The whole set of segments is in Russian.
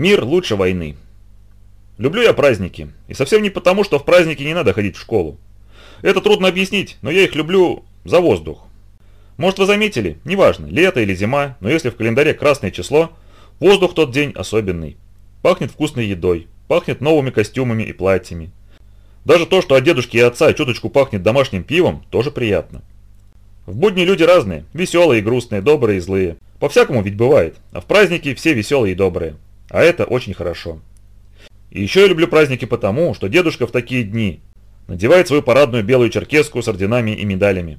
Мир лучше войны. Люблю я праздники, и совсем не потому, что в праздники не надо ходить в школу. Это трудно объяснить, но я их люблю за воздух. Может вы заметили, неважно, лето или зима, но если в календаре красное число, воздух тот день особенный. Пахнет вкусной едой, пахнет новыми костюмами и платьями. Даже то, что от дедушки и отца чуточку пахнет домашним пивом, тоже приятно. В будни люди разные, веселые и грустные, добрые и злые. По-всякому ведь бывает, а в праздники все веселые и добрые. А это очень хорошо. И еще я люблю праздники потому, что дедушка в такие дни надевает свою парадную белую черкеску с орденами и медалями.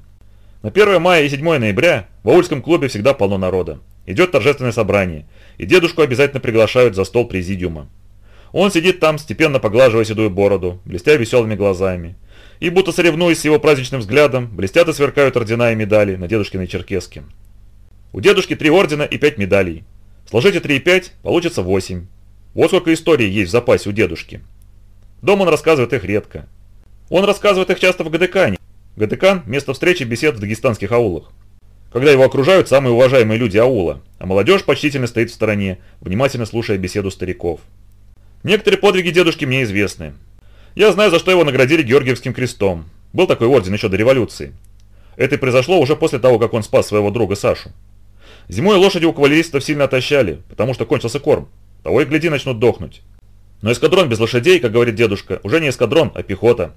На 1 мая и 7 ноября в аульском клубе всегда полно народа. Идет торжественное собрание, и дедушку обязательно приглашают за стол президиума. Он сидит там, степенно поглаживая седую бороду, блестя веселыми глазами. И будто соревнуясь с его праздничным взглядом, блестят и сверкают ордена и медали на дедушкиной черкеске. У дедушки три ордена и пять медалей. Сложите три и пять, получится восемь. Вот сколько историй есть в запасе у дедушки. Дома он рассказывает их редко. Он рассказывает их часто в Гадекане. Гадекан – место встречи бесед в дагестанских аулах. Когда его окружают самые уважаемые люди аула, а молодежь почтительно стоит в стороне, внимательно слушая беседу стариков. Некоторые подвиги дедушки мне известны. Я знаю, за что его наградили Георгиевским крестом. Был такой орден еще до революции. Это произошло уже после того, как он спас своего друга Сашу. Зимой лошади у кавалеристов сильно отощали, потому что кончился корм. Того и гляди, начнут дохнуть. Но эскадрон без лошадей, как говорит дедушка, уже не эскадрон, а пехота.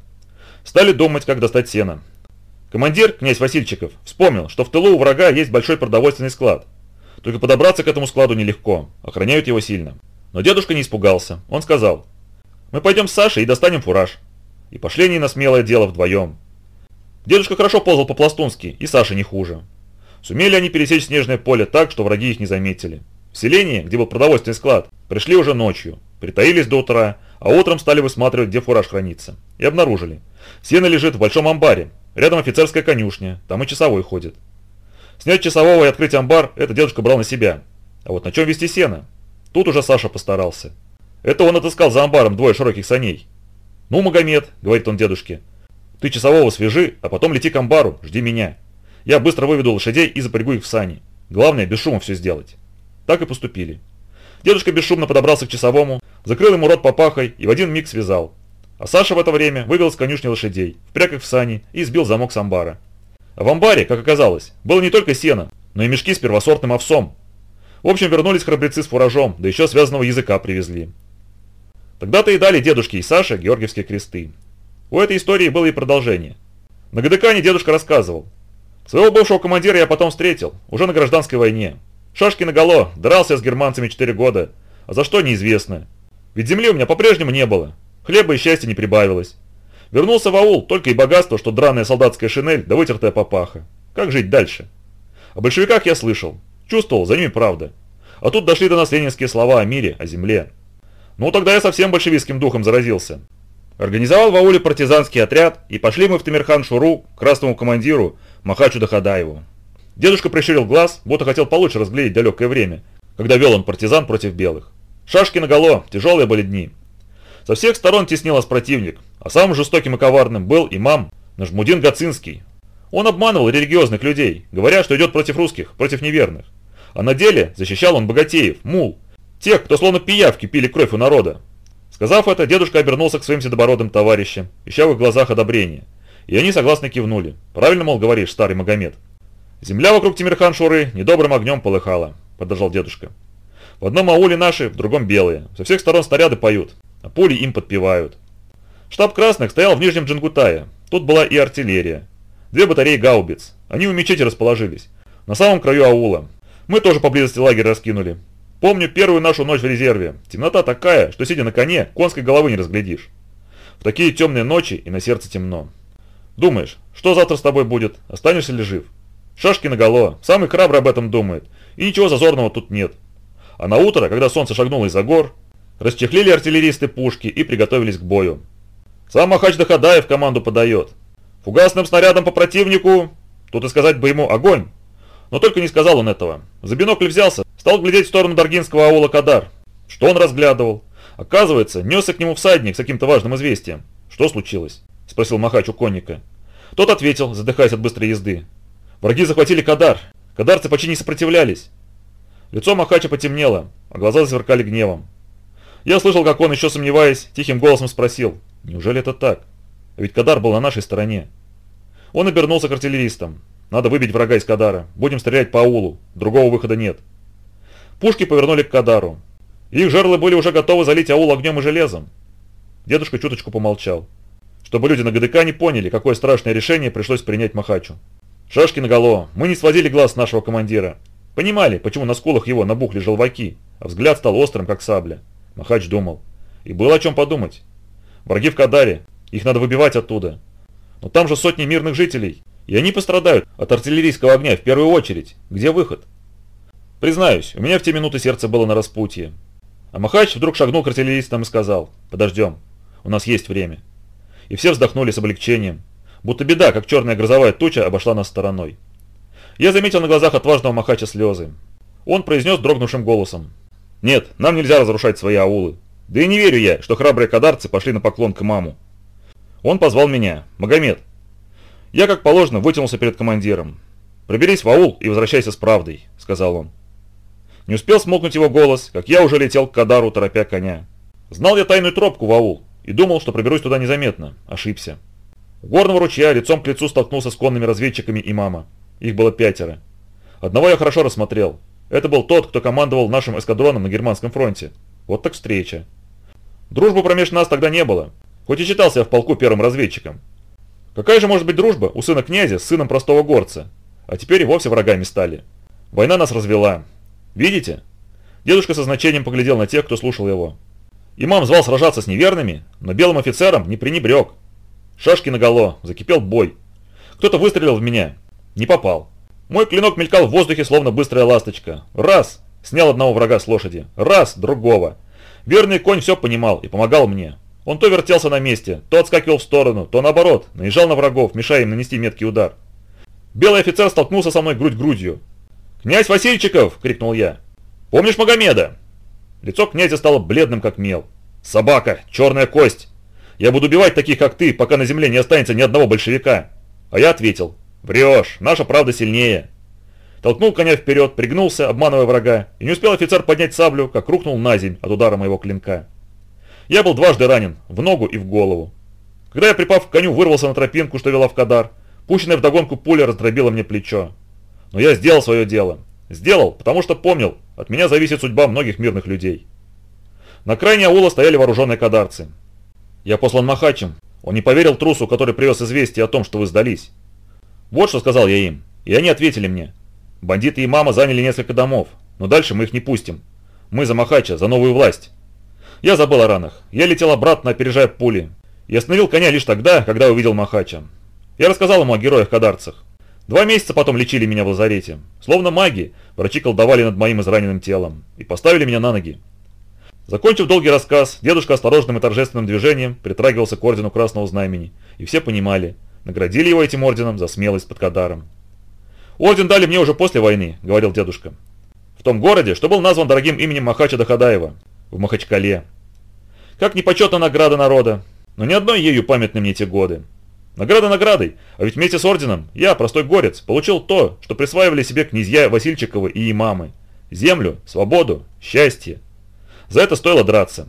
Стали думать, как достать сено. Командир, князь Васильчиков, вспомнил, что в тылу у врага есть большой продовольственный склад. Только подобраться к этому складу нелегко, охраняют его сильно. Но дедушка не испугался, он сказал, «Мы пойдем с Сашей и достанем фураж». И пошли они на смелое дело вдвоем. Дедушка хорошо ползал по-пластунски, и Саша не хуже. Сумели они пересечь снежное поле так, что враги их не заметили. В селении, где был продовольственный склад, пришли уже ночью, притаились до утра, а утром стали высматривать, где фураж хранится. И обнаружили. Сено лежит в большом амбаре, рядом офицерская конюшня, там и часовой ходит. Снять часового и открыть амбар – это дедушка брал на себя. А вот на чем вести сено? Тут уже Саша постарался. Это он отыскал за амбаром двое широких саней. «Ну, Магомед», – говорит он дедушке, – «ты часового свяжи, а потом лети к амбару, жди меня. Я быстро выведу лошадей и запрягу их в сани. Главное, без шума все сделать». Так и поступили. Дедушка бесшумно подобрался к часовому, закрыл ему рот папахой и в один миг связал. А Саша в это время вывел с конюшни лошадей, впряг их в сани и сбил замок с амбара. А в амбаре, как оказалось, было не только сено, но и мешки с первосортным овсом. В общем, вернулись храбрецы с фуражом, да еще связанного языка привезли. Тогда-то и дали дедушке и Саше георгиевские кресты. У этой истории было и продолжение. На Гадыкане дедушка рассказывал. Своего бывшего командира я потом встретил, уже на гражданской войне. Шашки наголо, дрался с германцами 4 года. А за что неизвестно. Ведь земли у меня по-прежнему не было. Хлеба и счастья не прибавилось. Вернулся в аул, только и богатство, что драная солдатская шинель да вытертая папаха. Как жить дальше? О большевиках я слышал. Чувствовал, за ними правда. А тут дошли до нас ленинские слова о мире, о земле. Ну тогда я совсем большевистским духом заразился. Организовал в ауле партизанский отряд, и пошли мы в Тамирхан-Шуру, красному командиру Махачу Дахадаеву. Дедушка прищурил глаз, будто хотел получше разглядеть далекое время, когда вел он партизан против белых. Шашки наголо, тяжелые были дни. Со всех сторон теснилось противник, а самым жестоким и коварным был имам Нажмудин Гацинский. Он обманывал религиозных людей, говоря, что идет против русских, против неверных. А на деле защищал он богатеев, мул, тех, кто словно пиявки пили кровь у народа. Сказав это, дедушка обернулся к своим седобородым товарищам, ища в их глазах одобрения. И они согласно кивнули. Правильно, мол, говоришь, старый Магомед. «Земля вокруг Тимирхан-Шуры недобрым огнем полыхала», – продолжал дедушка. «В одном ауле наши, в другом белые. Со всех сторон снаряды поют, а пули им подпевают. Штаб красных стоял в Нижнем Джангутае. Тут была и артиллерия. Две батареи гаубиц. Они у мечети расположились. На самом краю аула. Мы тоже поблизости лагерь раскинули. Помню первую нашу ночь в резерве. Темнота такая, что сидя на коне, конской головы не разглядишь. В такие темные ночи и на сердце темно. Думаешь, что завтра с тобой будет? Останешься ли жив? Шашки наголо, самый храбрый об этом думает, и ничего зазорного тут нет. А на утро, когда солнце шагнуло из-за гор, расчехлили артиллеристы пушки и приготовились к бою. Сам Махач Дахадаев команду подает. Фугасным снарядом по противнику, тут и сказать бы ему огонь. Но только не сказал он этого. За бинокль взялся, стал глядеть в сторону Даргинского аула Кадар. Что он разглядывал? Оказывается, несся к нему всадник с каким-то важным известием. Что случилось? Спросил Махач у конника. Тот ответил, задыхаясь от быстрой езды. Враги захватили Кадар. Кадарцы почти не сопротивлялись. Лицо Махача потемнело, а глаза засверкали гневом. Я слышал, как он, еще сомневаясь, тихим голосом спросил, неужели это так? А ведь Кадар был на нашей стороне. Он обернулся к артиллеристам. Надо выбить врага из Кадара. Будем стрелять по аулу. Другого выхода нет. Пушки повернули к Кадару. Их жерлы были уже готовы залить аул огнем и железом. Дедушка чуточку помолчал. Чтобы люди на ГДК не поняли, какое страшное решение пришлось принять Махачу. Шашки наголо, мы не сводили глаз с нашего командира. Понимали, почему на скулах его набухли желваки, а взгляд стал острым, как сабля. Махач думал. И было о чем подумать. Враги в Кадаре, их надо выбивать оттуда. Но там же сотни мирных жителей, и они пострадают от артиллерийского огня в первую очередь. Где выход? Признаюсь, у меня в те минуты сердце было на распутье. А Махач вдруг шагнул к артиллеристам и сказал, подождем, у нас есть время. И все вздохнули с облегчением, будто беда, как черная грозовая туча, обошла нас стороной. Я заметил на глазах отважного Махача слезы. Он произнес дрогнувшим голосом. «Нет, нам нельзя разрушать свои аулы. Да и не верю я, что храбрые кадарцы пошли на поклон к маму. Он позвал меня. Магомед. Я, как положено, вытянулся перед командиром. «Проберись в аул и возвращайся с правдой», — сказал он. Не успел смолкнуть его голос, как я уже летел к Кадару, торопя коня. Знал я тайную тропку в аул и думал, что проберусь туда незаметно. Ошибся. У горного ручья лицом к лицу столкнулся с конными разведчиками и мама. Их было пятеро. Одного я хорошо рассмотрел. Это был тот, кто командовал нашим эскадроном на германском фронте. Вот так встреча. Дружбы промеж нас тогда не было, хоть и читался я в полку первым разведчиком. Какая же может быть дружба у сына князя с сыном простого горца? А теперь и вовсе врагами стали. Война нас развела. Видите? Дедушка со значением поглядел на тех, кто слушал его. Имам звал сражаться с неверными, но белым офицерам не пренебрег. Шашки наголо, закипел бой. Кто-то выстрелил в меня. Не попал. Мой клинок мелькал в воздухе, словно быстрая ласточка. Раз! Снял одного врага с лошади. Раз! Другого. Верный конь все понимал и помогал мне. Он то вертелся на месте, то отскакивал в сторону, то наоборот, наезжал на врагов, мешая им нанести меткий удар. Белый офицер столкнулся со мной грудь грудью. «Князь Васильчиков!» – крикнул я. «Помнишь Магомеда?» Лицо князя стало бледным, как мел. «Собака! Черная кость! Я буду убивать таких, как ты, пока на земле не останется ни одного большевика!» А я ответил. «Врешь! Наша правда сильнее!» Толкнул коня вперед, пригнулся, обманывая врага, и не успел офицер поднять саблю, как рухнул на земь от удара моего клинка. Я был дважды ранен, в ногу и в голову. Когда я, припав к коню, вырвался на тропинку, что вела в Кадар, пущенная вдогонку пуля раздробила мне плечо. Но я сделал свое дело. Сделал, потому что помнил, от меня зависит судьба многих мирных людей. На крайне аула стояли вооруженные кадарцы. Я послан Махачем. Он не поверил трусу, который привез известие о том, что вы сдались. Вот что сказал я им, и они ответили мне. Бандиты и мама заняли несколько домов, но дальше мы их не пустим. Мы за Махача, за новую власть. Я забыл о ранах. Я летел обратно, опережая пули. И остановил коня лишь тогда, когда увидел Махача. Я рассказал ему о героях-кадарцах. Два месяца потом лечили меня в лазарете. Словно маги, врачи колдовали над моим израненным телом. И поставили меня на ноги. Закончив долгий рассказ, дедушка осторожным и торжественным движением притрагивался к ордену Красного Знамени. И все понимали, наградили его этим орденом за смелость под Кадаром. «Орден дали мне уже после войны», — говорил дедушка. «В том городе, что был назван дорогим именем Махача Дахадаева, в Махачкале. Как непочетна награда народа, но ни одной ею памятны мне те годы. Награда наградой, а ведь вместе с орденом я, простой горец, получил то, что присваивали себе князья Васильчиковы и имамы. Землю, свободу, счастье. За это стоило драться.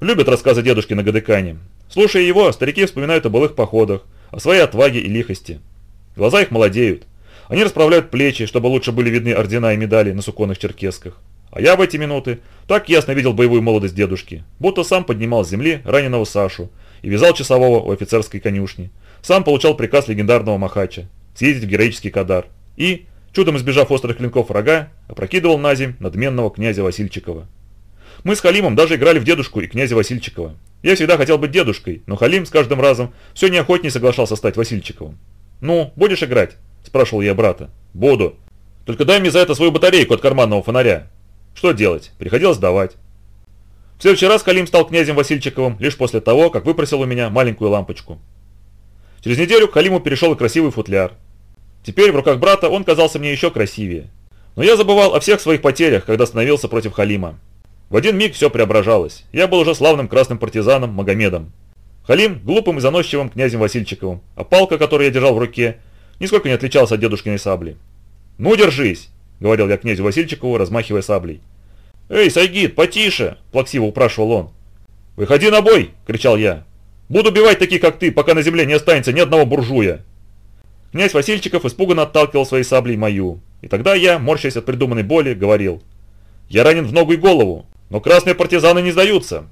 Любят рассказы дедушки на Гадыкане. Слушая его, старики вспоминают о былых походах, о своей отваге и лихости. Глаза их молодеют. Они расправляют плечи, чтобы лучше были видны ордена и медали на суконных черкесках. А я в эти минуты так ясно видел боевую молодость дедушки, будто сам поднимал с земли раненого Сашу и вязал часового у офицерской конюшни. Сам получал приказ легендарного Махача съездить в героический Кадар и, чудом избежав острых клинков врага, опрокидывал на земь надменного князя Васильчикова. Мы с Халимом даже играли в дедушку и князя Васильчикова. Я всегда хотел быть дедушкой, но Халим с каждым разом все неохотнее соглашался стать Васильчиковым. «Ну, будешь играть?» – спрашивал я брата. «Буду. Только дай мне за это свою батарейку от карманного фонаря. Что делать? Приходилось давать. В следующий раз Халим стал князем Васильчиковым лишь после того, как выпросил у меня маленькую лампочку. Через неделю к Халиму перешел и красивый футляр. Теперь в руках брата он казался мне еще красивее. Но я забывал о всех своих потерях, когда становился против Халима. В один миг все преображалось. Я был уже славным красным партизаном Магомедом. Халим – глупым и заносчивым князем Васильчиковым, а палка, которую я держал в руке, нисколько не отличалась от дедушкиной сабли. «Ну, держись!» – говорил я князю Васильчикову, размахивая саблей. «Эй, Сайгид, потише!» – плаксиво упрашивал он. «Выходи на бой!» – кричал я. «Буду убивать таких, как ты, пока на земле не останется ни одного буржуя!» Князь Васильчиков испуганно отталкивал своей саблей мою, и тогда я, морщась от придуманной боли, говорил. «Я ранен в ногу и голову, но красные партизаны не сдаются!»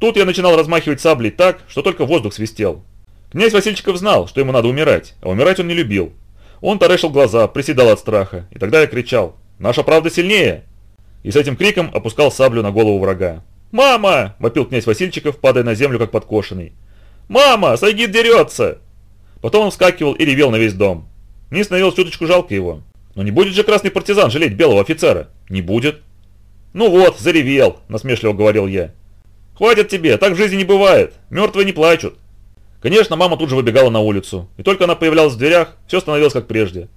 Тут я начинал размахивать саблей так, что только воздух свистел. Князь Васильчиков знал, что ему надо умирать, а умирать он не любил. Он тарешил глаза, приседал от страха, и тогда я кричал «Наша правда сильнее!» И с этим криком опускал саблю на голову врага. «Мама!» – вопил князь Васильчиков, падая на землю как подкошенный. «Мама! Сайгид дерется!» Потом он вскакивал и ревел на весь дом. Мне становилось чуточку жалко его. Но не будет же красный партизан жалеть белого офицера? Не будет. «Ну вот, заревел», – насмешливо говорил я. «Хватит тебе, так в жизни не бывает. Мертвые не плачут». Конечно, мама тут же выбегала на улицу, и только она появлялась в дверях, все становилось как прежде.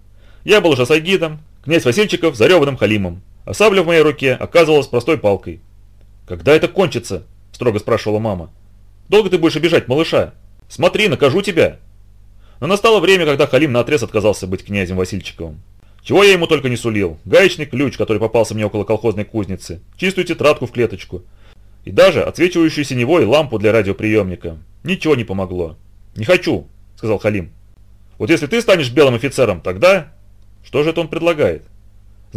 Я был уже сайгидом, князь Васильчиков зареванным халимом, а сабля в моей руке оказывалась простой палкой. «Когда это кончится?» – строго спрашивала мама. «Долго ты будешь обижать малыша? Смотри, накажу тебя!» Но настало время, когда Халим наотрез отказался быть князем Васильчиковым. Чего я ему только не сулил. Гаечный ключ, который попался мне около колхозной кузницы, чистую тетрадку в клеточку. И даже отсвечивающую синевой лампу для радиоприемника. Ничего не помогло. «Не хочу», — сказал Халим. «Вот если ты станешь белым офицером, тогда...» Что же это он предлагает?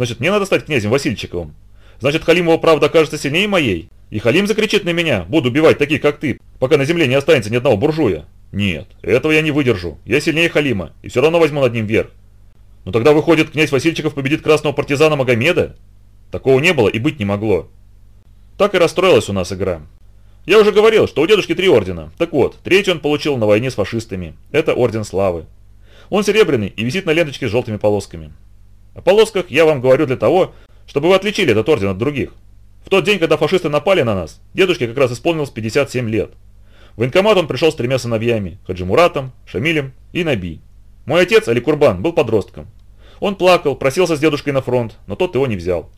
Значит, мне надо стать князем Васильчиковым. Значит, Халимова правда окажется сильнее моей. И Халим закричит на меня, буду убивать таких, как ты, пока на земле не останется ни одного буржуя. Нет, этого я не выдержу. Я сильнее Халима, и все равно возьму над ним верх. Но тогда выходит, князь Васильчиков победит красного партизана Магомеда? Такого не было и быть не могло. Так и расстроилась у нас игра. Я уже говорил, что у дедушки три ордена. Так вот, третий он получил на войне с фашистами. Это орден славы. Он серебряный и висит на ленточке с желтыми полосками. О полосках я вам говорю для того, чтобы вы отличили этот орден от других. В тот день, когда фашисты напали на нас, дедушке как раз исполнилось 57 лет. В военкомат он пришел с тремя сыновьями – Хаджимуратом, Шамилем и Наби. Мой отец, Али Курбан, был подростком. Он плакал, просился с дедушкой на фронт, но тот его не взял.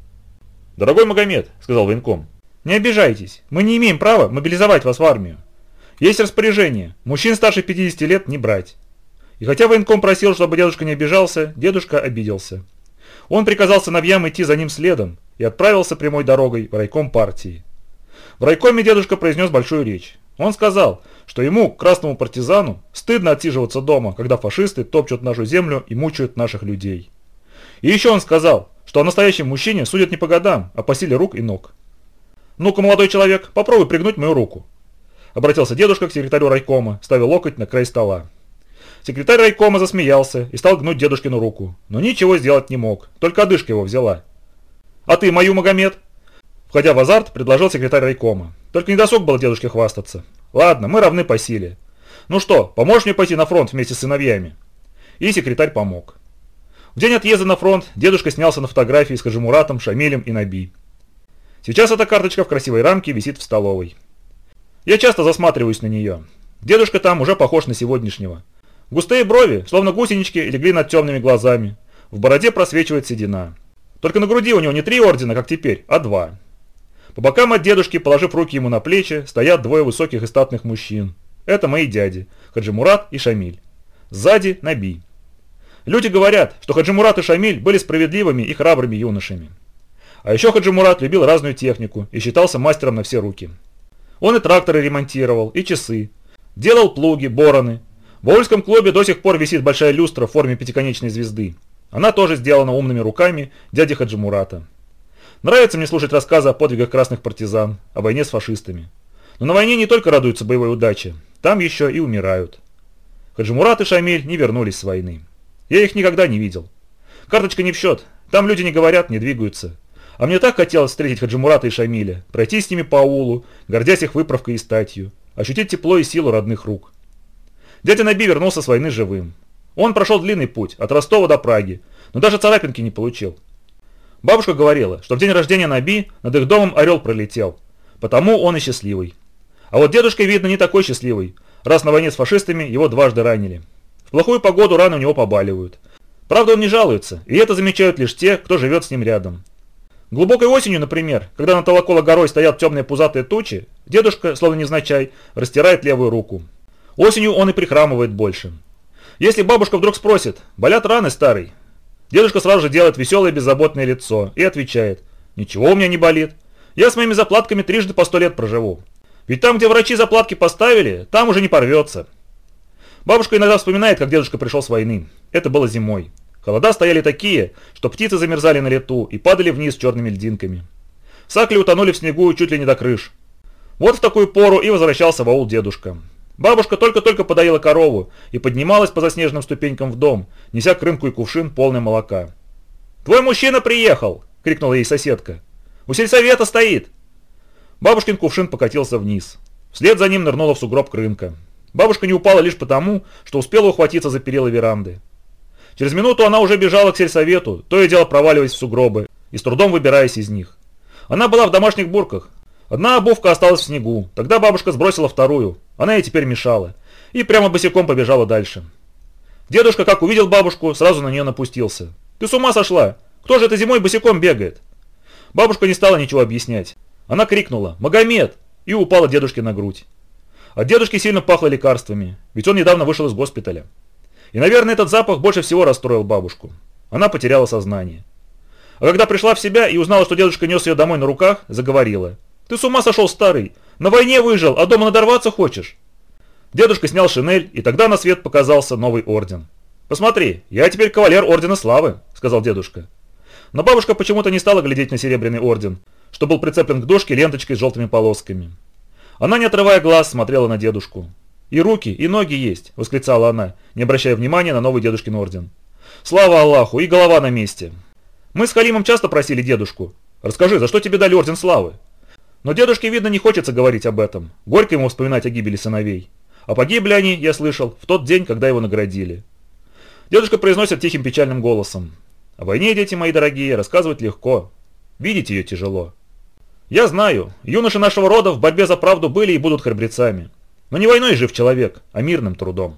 «Дорогой Магомед», – сказал военком, – «не обижайтесь, мы не имеем права мобилизовать вас в армию. Есть распоряжение, мужчин старше 50 лет не брать». И хотя военком просил, чтобы дедушка не обижался, дедушка обиделся. Он приказал сыновьям идти за ним следом и отправился прямой дорогой в райком партии. В райкоме дедушка произнес большую речь. Он сказал, что ему, красному партизану, стыдно отсиживаться дома, когда фашисты топчут нашу землю и мучают наших людей. И еще он сказал, что о настоящем мужчине судят не по годам, а по силе рук и ног. «Ну-ка, молодой человек, попробуй пригнуть мою руку», – обратился дедушка к секретарю райкома, ставя локоть на край стола. Секретарь райкома засмеялся и стал гнуть дедушкину руку, но ничего сделать не мог, только одышка его взяла. «А ты мою, Магомед?» Входя в азарт, предложил секретарь райкома. Только не досуг было дедушке хвастаться. «Ладно, мы равны по силе. Ну что, поможешь мне пойти на фронт вместе с сыновьями?» И секретарь помог. В день отъезда на фронт дедушка снялся на фотографии с Хажимуратом, Шамилем и Наби. Сейчас эта карточка в красивой рамке висит в столовой. Я часто засматриваюсь на нее. Дедушка там уже похож на сегодняшнего. Густые брови, словно гусенички, легли над темными глазами. В бороде просвечивает седина. Только на груди у него не три ордена, как теперь, а два. По бокам от дедушки, положив руки ему на плечи, стоят двое высоких и статных мужчин. Это мои дяди, Хаджимурат и Шамиль. Сзади Наби. Люди говорят, что Хаджимурат и Шамиль были справедливыми и храбрыми юношами. А еще Хаджимурат любил разную технику и считался мастером на все руки. Он и тракторы ремонтировал, и часы. Делал плуги, бороны, в Ольском клубе до сих пор висит большая люстра в форме пятиконечной звезды. Она тоже сделана умными руками дяди Хаджимурата. Нравится мне слушать рассказы о подвигах красных партизан, о войне с фашистами. Но на войне не только радуются боевой удаче, там еще и умирают. Хаджимурат и Шамиль не вернулись с войны. Я их никогда не видел. Карточка не в счет, там люди не говорят, не двигаются. А мне так хотелось встретить Хаджимурата и Шамиля, пройти с ними по аулу, гордясь их выправкой и статью, ощутить тепло и силу родных рук. Дядя Наби вернулся с войны живым. Он прошел длинный путь, от Ростова до Праги, но даже царапинки не получил. Бабушка говорила, что в день рождения Наби над их домом орел пролетел, потому он и счастливый. А вот дедушка, видно, не такой счастливый, раз на войне с фашистами его дважды ранили. В плохую погоду раны у него побаливают. Правда, он не жалуется, и это замечают лишь те, кто живет с ним рядом. Глубокой осенью, например, когда на Толокола горой стоят темные пузатые тучи, дедушка, словно невзначай, растирает левую руку. Осенью он и прихрамывает больше. Если бабушка вдруг спросит, болят раны старый, дедушка сразу же делает веселое беззаботное лицо и отвечает, ничего у меня не болит. Я с моими заплатками трижды по сто лет проживу. Ведь там, где врачи заплатки поставили, там уже не порвется. Бабушка иногда вспоминает, как дедушка пришел с войны. Это было зимой. Холода стояли такие, что птицы замерзали на лету и падали вниз черными льдинками. Сакли утонули в снегу чуть ли не до крыш. Вот в такую пору и возвращался в аул дедушка. Бабушка только-только подоила корову и поднималась по заснеженным ступенькам в дом, неся к рынку и кувшин полный молока. «Твой мужчина приехал!» – крикнула ей соседка. «У сельсовета стоит!» Бабушкин кувшин покатился вниз. Вслед за ним нырнула в сугроб к рынка. Бабушка не упала лишь потому, что успела ухватиться за перила веранды. Через минуту она уже бежала к сельсовету, то и дело проваливаясь в сугробы и с трудом выбираясь из них. Она была в домашних бурках. Одна обувка осталась в снегу, тогда бабушка сбросила вторую, она ей теперь мешала, и прямо босиком побежала дальше. Дедушка, как увидел бабушку, сразу на нее напустился. «Ты с ума сошла? Кто же это зимой босиком бегает?» Бабушка не стала ничего объяснять. Она крикнула «Магомед!» и упала дедушке на грудь. От дедушки сильно пахло лекарствами, ведь он недавно вышел из госпиталя. И, наверное, этот запах больше всего расстроил бабушку. Она потеряла сознание. А когда пришла в себя и узнала, что дедушка нес ее домой на руках, заговорила. «Ты с ума сошел, старый? На войне выжил, а дома надорваться хочешь?» Дедушка снял шинель, и тогда на свет показался новый орден. «Посмотри, я теперь кавалер Ордена Славы», — сказал дедушка. Но бабушка почему-то не стала глядеть на серебряный орден, что был прицеплен к дошке ленточкой с желтыми полосками. Она, не отрывая глаз, смотрела на дедушку. «И руки, и ноги есть!» – восклицала она, не обращая внимания на новый дедушкин орден. «Слава Аллаху! И голова на месте!» «Мы с Халимом часто просили дедушку. Расскажи, за что тебе дали орден славы?» Но дедушке, видно, не хочется говорить об этом. Горько ему вспоминать о гибели сыновей. А погибли они, я слышал, в тот день, когда его наградили. Дедушка произносит тихим печальным голосом. О войне, дети мои дорогие, рассказывать легко. Видеть ее тяжело. Я знаю, юноши нашего рода в борьбе за правду были и будут храбрецами. Но не войной жив человек, а мирным трудом.